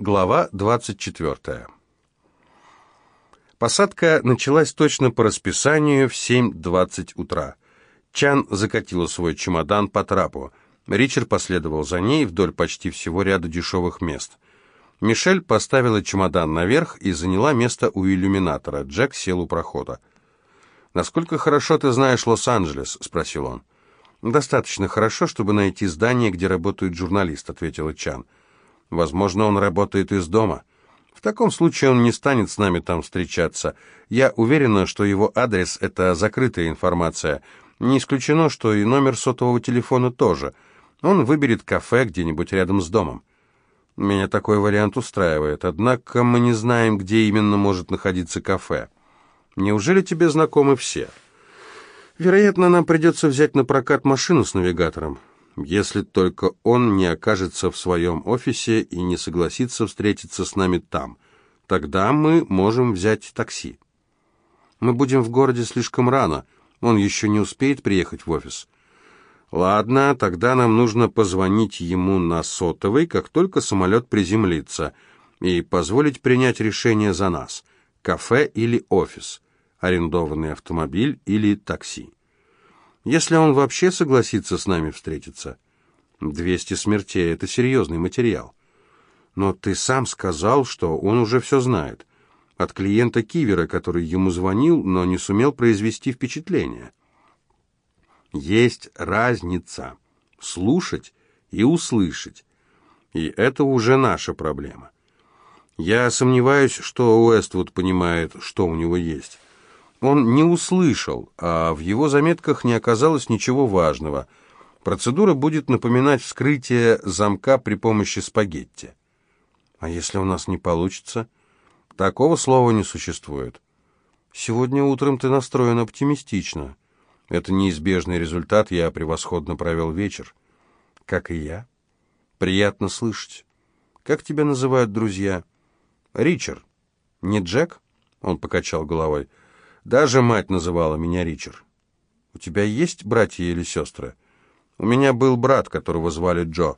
Глава 24. Посадка началась точно по расписанию в 7.20 утра. Чан закатила свой чемодан по трапу. Ричард последовал за ней вдоль почти всего ряда дешевых мест. Мишель поставила чемодан наверх и заняла место у иллюминатора. Джек сел у прохода. «Насколько хорошо ты знаешь Лос-Анджелес?» — спросил он. «Достаточно хорошо, чтобы найти здание, где работает журналист», — ответила Чан. Возможно, он работает из дома. В таком случае он не станет с нами там встречаться. Я уверена, что его адрес — это закрытая информация. Не исключено, что и номер сотового телефона тоже. Он выберет кафе где-нибудь рядом с домом. Меня такой вариант устраивает, однако мы не знаем, где именно может находиться кафе. Неужели тебе знакомы все? Вероятно, нам придется взять на прокат машину с навигатором если только он не окажется в своем офисе и не согласится встретиться с нами там. Тогда мы можем взять такси. Мы будем в городе слишком рано, он еще не успеет приехать в офис. Ладно, тогда нам нужно позвонить ему на сотовый, как только самолет приземлится, и позволить принять решение за нас. Кафе или офис, арендованный автомобиль или такси. Если он вообще согласится с нами встретиться. Двести смертей — это серьезный материал. Но ты сам сказал, что он уже все знает. От клиента Кивера, который ему звонил, но не сумел произвести впечатление. Есть разница. Слушать и услышать. И это уже наша проблема. Я сомневаюсь, что Уэствуд понимает, что у него есть. Он не услышал, а в его заметках не оказалось ничего важного. Процедура будет напоминать вскрытие замка при помощи спагетти. А если у нас не получится? Такого слова не существует. Сегодня утром ты настроен оптимистично. Это неизбежный результат, я превосходно провел вечер. Как и я. Приятно слышать. Как тебя называют друзья? Ричард. Не Джек? Он покачал головой. Даже мать называла меня Ричард. «У тебя есть братья или сестры?» «У меня был брат, которого звали Джо».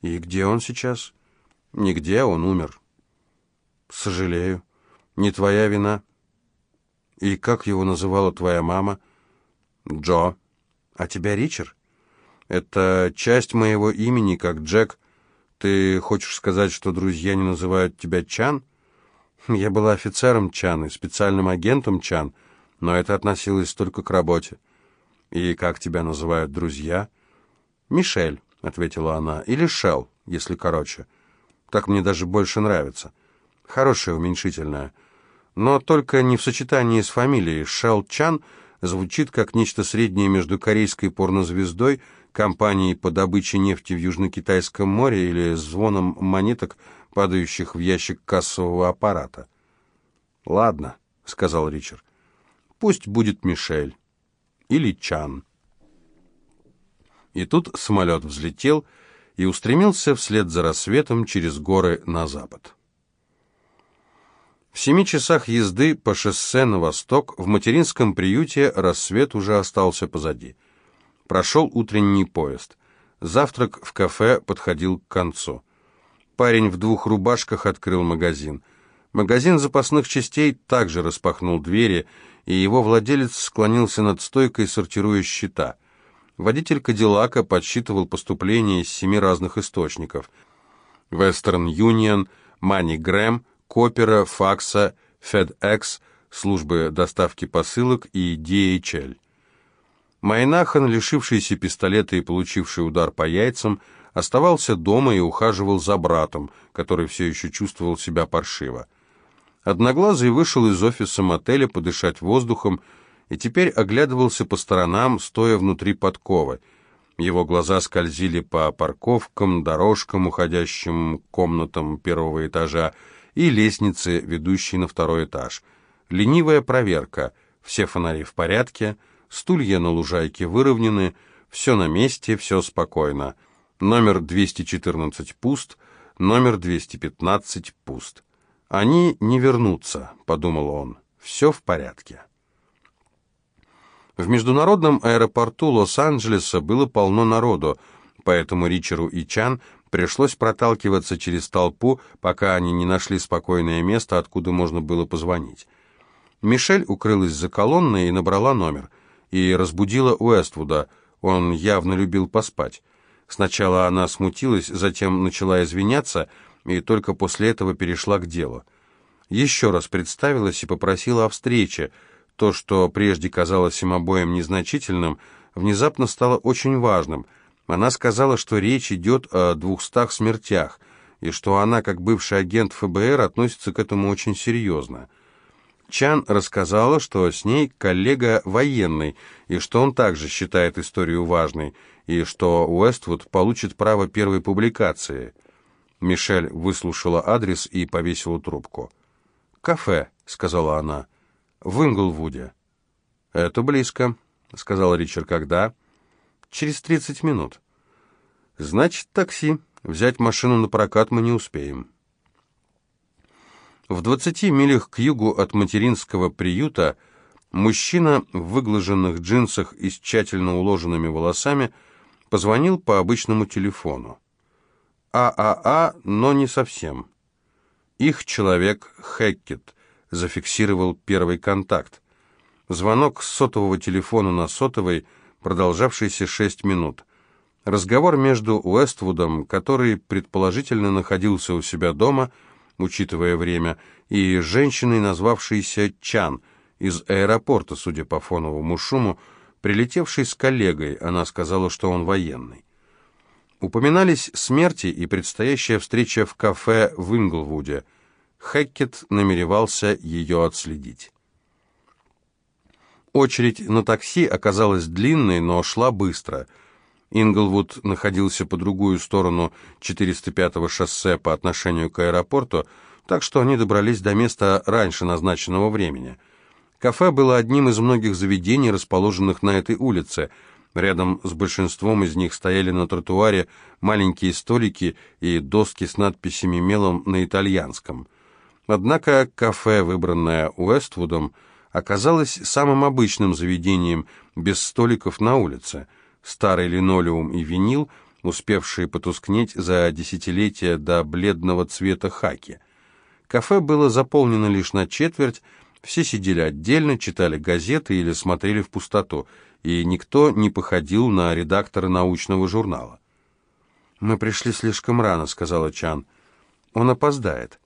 «И где он сейчас?» «Нигде, он умер». «Сожалею. Не твоя вина». «И как его называла твоя мама?» «Джо». «А тебя Ричард?» «Это часть моего имени, как Джек. Ты хочешь сказать, что друзья не называют тебя Чан?» «Я была офицером Чан и специальным агентом Чан» но это относилось только к работе. «И как тебя называют друзья?» «Мишель», — ответила она, — «или Шел, если короче. Так мне даже больше нравится. Хорошее уменьшительное. Но только не в сочетании с фамилией. Шел Чан звучит как нечто среднее между корейской порнозвездой, компанией по добыче нефти в Южно-Китайском море или звоном монеток, падающих в ящик кассового аппарата. «Ладно», — сказал Ричард. Пусть будет Мишель. Или Чан. И тут самолет взлетел и устремился вслед за рассветом через горы на запад. В семи часах езды по шоссе на восток в материнском приюте рассвет уже остался позади. Прошел утренний поезд. Завтрак в кафе подходил к концу. Парень в двух рубашках открыл магазин. Магазин запасных частей также распахнул двери, и его владелец склонился над стойкой, сортируя счета. Водитель Кадиллака подсчитывал поступления из семи разных источников. Western Union, MoneyGram, Копера, Факса, FedEx, службы доставки посылок и DHL. Майнахан, лишившийся пистолета и получивший удар по яйцам, оставался дома и ухаживал за братом, который все еще чувствовал себя паршиво. Одноглазый вышел из офиса мотеля подышать воздухом и теперь оглядывался по сторонам, стоя внутри подковы. Его глаза скользили по парковкам, дорожкам, уходящим комнатам первого этажа, и лестнице, ведущей на второй этаж. Ленивая проверка. Все фонари в порядке, стулья на лужайке выровнены, все на месте, все спокойно. Номер 214 пуст, номер 215 пуст. «Они не вернутся», — подумал он. «Все в порядке». В международном аэропорту Лос-Анджелеса было полно народу, поэтому Ричеру и Чан Пришлось проталкиваться через толпу, пока они не нашли спокойное место, откуда можно было позвонить. Мишель укрылась за колонной и набрала номер. И разбудила Уэствуда. Он явно любил поспать. Сначала она смутилась, затем начала извиняться, и только после этого перешла к делу. Еще раз представилась и попросила о встрече. То, что прежде казалось им обоим незначительным, внезапно стало очень важным — она сказала, что речь идет о двухстах смертях, и что она, как бывший агент ФБР, относится к этому очень серьезно. Чан рассказала, что с ней коллега военный, и что он также считает историю важной, и что Уэствуд получит право первой публикации. Мишель выслушала адрес и повесила трубку. «Кафе», — сказала она, — «в Инглвуде». «Это близко», — сказал Ричард, — «когда?» Через тридцать минут. Значит, такси. Взять машину на прокат мы не успеем. В двадцати милях к югу от материнского приюта мужчина в выглаженных джинсах и с тщательно уложенными волосами позвонил по обычному телефону. ААА, но не совсем. Их человек Хэккет зафиксировал первый контакт. Звонок с сотового телефона на сотовый – продолжавшийся шесть минут. Разговор между Уэствудом, который предположительно находился у себя дома, учитывая время, и женщиной, назвавшейся Чан, из аэропорта, судя по фоновому шуму, прилетевшей с коллегой, она сказала, что он военный. Упоминались смерти и предстоящая встреча в кафе в Инглвуде. Хэккет намеревался ее отследить. Очередь на такси оказалась длинной, но шла быстро. Инглвуд находился по другую сторону 405-го шоссе по отношению к аэропорту, так что они добрались до места раньше назначенного времени. Кафе было одним из многих заведений, расположенных на этой улице. Рядом с большинством из них стояли на тротуаре маленькие столики и доски с надписями мелом на итальянском. Однако кафе, выбранное Уэствудом, оказалось самым обычным заведением, без столиков на улице. Старый линолеум и винил, успевшие потускнеть за десятилетия до бледного цвета хаки. Кафе было заполнено лишь на четверть, все сидели отдельно, читали газеты или смотрели в пустоту, и никто не походил на редактора научного журнала. «Мы пришли слишком рано», — сказала Чан. «Он опоздает».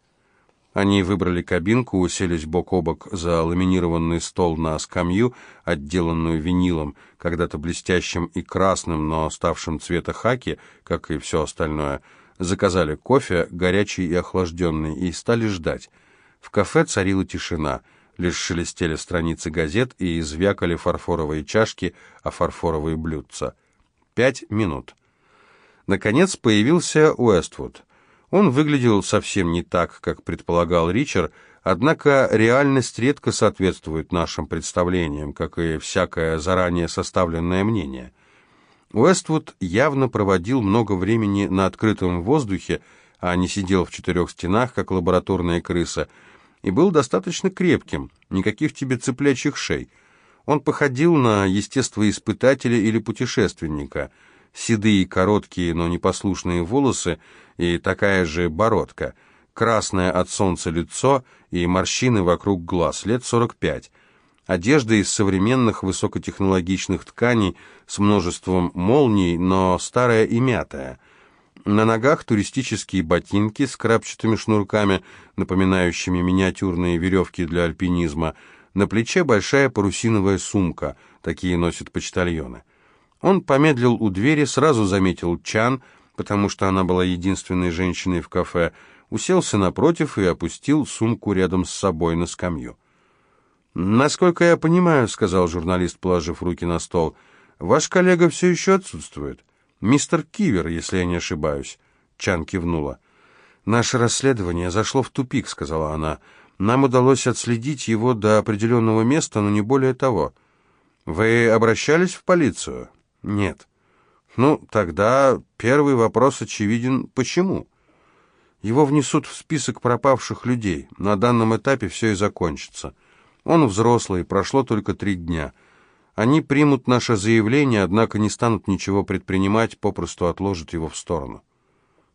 Они выбрали кабинку, уселись бок о бок за ламинированный стол на скамью, отделанную винилом, когда-то блестящим и красным, но ставшим цвета хаки, как и все остальное. Заказали кофе, горячий и охлажденный, и стали ждать. В кафе царила тишина. Лишь шелестели страницы газет и звякали фарфоровые чашки, а фарфоровые блюдца. Пять минут. Наконец появился Уэствуд. Он выглядел совсем не так, как предполагал Ричард, однако реальность редко соответствует нашим представлениям, как и всякое заранее составленное мнение. Уэствуд явно проводил много времени на открытом воздухе, а не сидел в четырех стенах, как лабораторная крыса, и был достаточно крепким, никаких тебе цыплячьих шей. Он походил на естествоиспытателя или путешественника – седые, короткие, но непослушные волосы и такая же бородка, красное от солнца лицо и морщины вокруг глаз, лет 45. Одежда из современных высокотехнологичных тканей с множеством молний, но старая и мятая. На ногах туристические ботинки с крапчатыми шнурками, напоминающими миниатюрные веревки для альпинизма. На плече большая парусиновая сумка, такие носят почтальоны. Он помедлил у двери, сразу заметил Чан, потому что она была единственной женщиной в кафе, уселся напротив и опустил сумку рядом с собой на скамью. «Насколько я понимаю», — сказал журналист, положив руки на стол, — «ваш коллега все еще отсутствует. Мистер Кивер, если я не ошибаюсь». Чан кивнула. «Наше расследование зашло в тупик», — сказала она. «Нам удалось отследить его до определенного места, но не более того». «Вы обращались в полицию?» Нет. Ну, тогда первый вопрос очевиден. Почему? Его внесут в список пропавших людей. На данном этапе все и закончится. Он взрослый, прошло только три дня. Они примут наше заявление, однако не станут ничего предпринимать, попросту отложат его в сторону.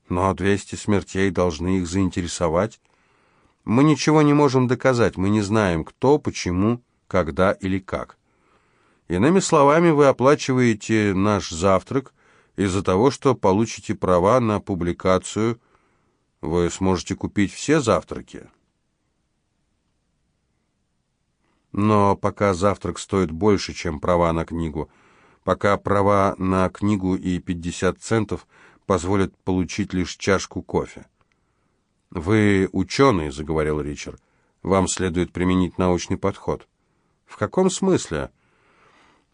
Но 200 смертей должны их заинтересовать. Мы ничего не можем доказать, мы не знаем, кто, почему, когда или как. Иными словами, вы оплачиваете наш завтрак из-за того, что получите права на публикацию. Вы сможете купить все завтраки. Но пока завтрак стоит больше, чем права на книгу, пока права на книгу и 50 центов позволят получить лишь чашку кофе. «Вы ученый», — заговорил Ричард. «Вам следует применить научный подход». «В каком смысле?»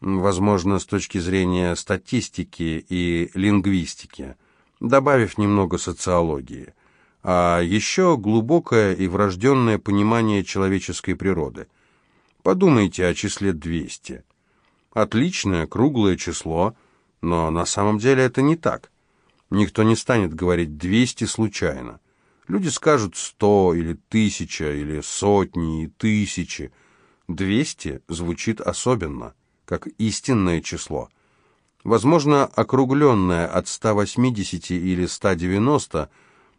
«Возможно, с точки зрения статистики и лингвистики, добавив немного социологии, а еще глубокое и врожденное понимание человеческой природы. Подумайте о числе 200. Отличное круглое число, но на самом деле это не так. Никто не станет говорить «200» случайно». Люди скажут сто или тысяча, или сотни и тысячи. Двести звучит особенно, как истинное число. Возможно, округленное от 180 или 190,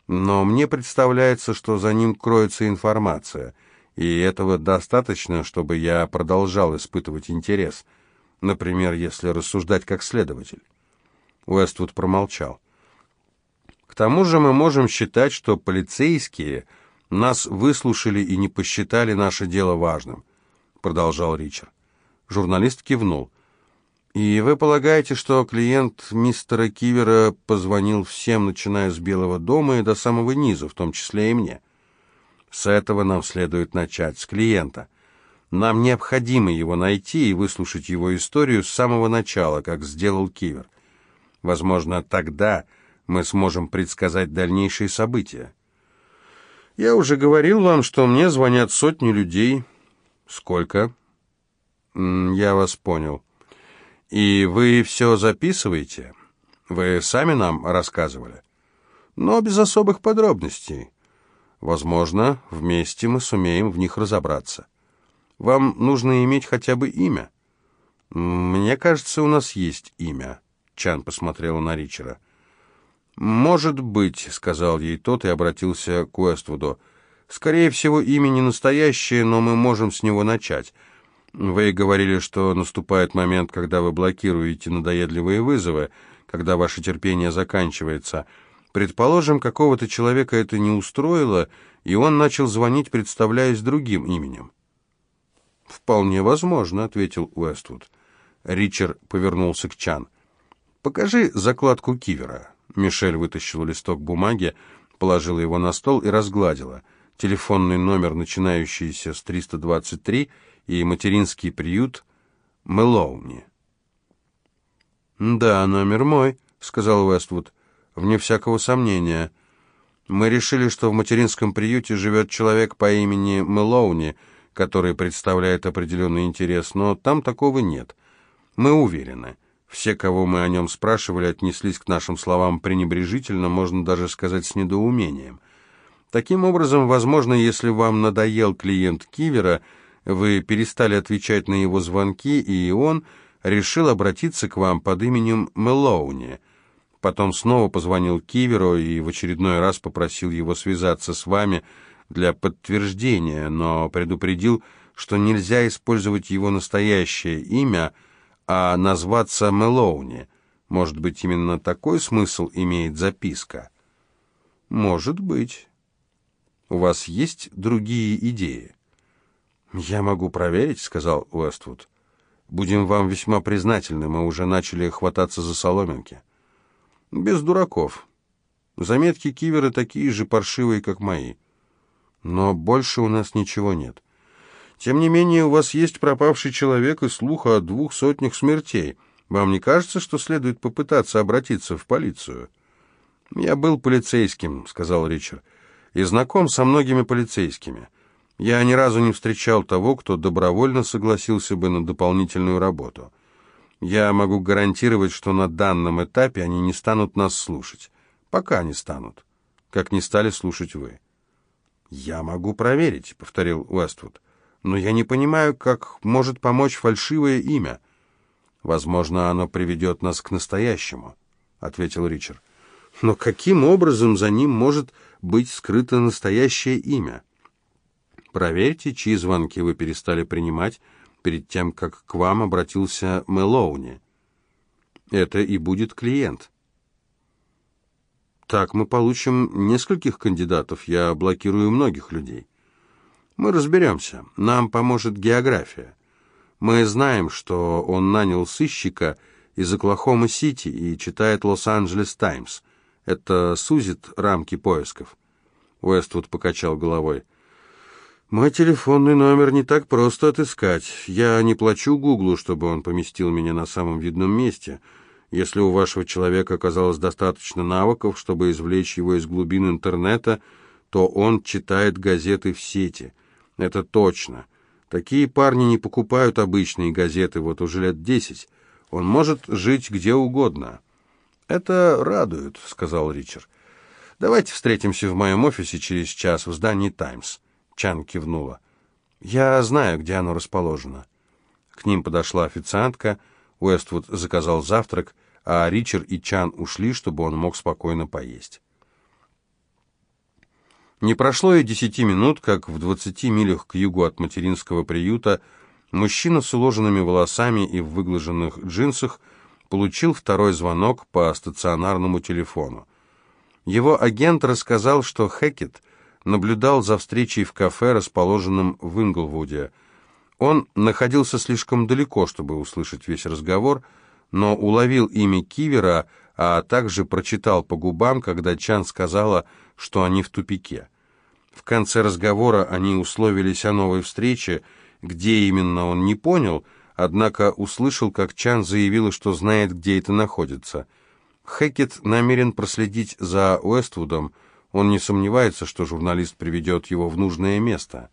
но мне представляется, что за ним кроется информация, и этого достаточно, чтобы я продолжал испытывать интерес, например, если рассуждать как следователь. Уэствуд промолчал. К тому же мы можем считать, что полицейские нас выслушали и не посчитали наше дело важным, продолжал Ричард. Журналист кивнул. «И вы полагаете, что клиент мистера Кивера позвонил всем, начиная с Белого дома и до самого низа, в том числе и мне?» «С этого нам следует начать, с клиента. Нам необходимо его найти и выслушать его историю с самого начала, как сделал Кивер. Возможно, тогда мы сможем предсказать дальнейшие события. Я уже говорил вам, что мне звонят сотни людей. Сколько? Я вас понял. И вы все записываете? Вы сами нам рассказывали? Но без особых подробностей. Возможно, вместе мы сумеем в них разобраться. Вам нужно иметь хотя бы имя. Мне кажется, у нас есть имя. Чан посмотрела на Ричера. «Может быть», — сказал ей тот и обратился к Уэствуду. «Скорее всего, имя не настоящее, но мы можем с него начать. Вы говорили, что наступает момент, когда вы блокируете надоедливые вызовы, когда ваше терпение заканчивается. Предположим, какого-то человека это не устроило, и он начал звонить, представляясь другим именем». «Вполне возможно», — ответил Уэствуд. Ричард повернулся к Чан. «Покажи закладку кивера». Мишель вытащила листок бумаги, положила его на стол и разгладила. Телефонный номер, начинающийся с 323, и материнский приют Мэлоуни. «Да, номер мой», — сказал Уэствуд, — «вне всякого сомнения. Мы решили, что в материнском приюте живет человек по имени Мэлоуни, который представляет определенный интерес, но там такого нет. Мы уверены». Все, кого мы о нем спрашивали, отнеслись к нашим словам пренебрежительно, можно даже сказать с недоумением. Таким образом, возможно, если вам надоел клиент Кивера, вы перестали отвечать на его звонки, и он решил обратиться к вам под именем Мелоуни. Потом снова позвонил Киверу и в очередной раз попросил его связаться с вами для подтверждения, но предупредил, что нельзя использовать его настоящее имя – а назваться Мелоуни. Может быть, именно такой смысл имеет записка? Может быть. У вас есть другие идеи? Я могу проверить, сказал Уэствуд. Будем вам весьма признательны, мы уже начали хвататься за соломинки. Без дураков. Заметки Кивера такие же паршивые, как мои. Но больше у нас ничего нет. Тем не менее, у вас есть пропавший человек и слух о двух сотнях смертей. Вам не кажется, что следует попытаться обратиться в полицию?» «Я был полицейским», — сказал Ричард, — «и знаком со многими полицейскими. Я ни разу не встречал того, кто добровольно согласился бы на дополнительную работу. Я могу гарантировать, что на данном этапе они не станут нас слушать. Пока не станут, как не стали слушать вы». «Я могу проверить», — повторил Уэствуд но я не понимаю, как может помочь фальшивое имя. Возможно, оно приведет нас к настоящему, — ответил Ричард. Но каким образом за ним может быть скрыто настоящее имя? Проверьте, чьи звонки вы перестали принимать перед тем, как к вам обратился Мелоуни. Это и будет клиент. Так мы получим нескольких кандидатов, я блокирую многих людей. Мы разберемся, нам поможет география. Мы знаем, что он нанял сыщика из Оклахомы-Сити и читает Лос-Анджелес Таймс. Это сузит рамки поисков. Уэствуд покачал головой. «Мой телефонный номер не так просто отыскать. Я не плачу Гуглу, чтобы он поместил меня на самом видном месте. Если у вашего человека оказалось достаточно навыков, чтобы извлечь его из глубин интернета, то он читает газеты в сети. Это точно. Такие парни не покупают обычные газеты вот уже лет десять. Он может жить где угодно». «Это радует», — сказал Ричард. «Давайте встретимся в моем офисе через час в здании «Таймс». Чан кивнула. «Я знаю, где оно расположено». К ним подошла официантка, Уэствуд заказал завтрак, а Ричард и Чан ушли, чтобы он мог спокойно поесть. Не прошло и десяти минут, как в двадцати милях к югу от материнского приюта мужчина с уложенными волосами и в выглаженных джинсах получил второй звонок по стационарному телефону. Его агент рассказал, что Хэкет наблюдал за встречей в кафе, расположенном в Инглвуде. Он находился слишком далеко, чтобы услышать весь разговор, но уловил имя Кивера, а также прочитал по губам, когда Чан сказала, что они в тупике. В конце разговора они условились о новой встрече, где именно он не понял, однако услышал, как Чан заявила, что знает, где это находится. Хэкет намерен проследить за Уэствудом, он не сомневается, что журналист приведет его в нужное место.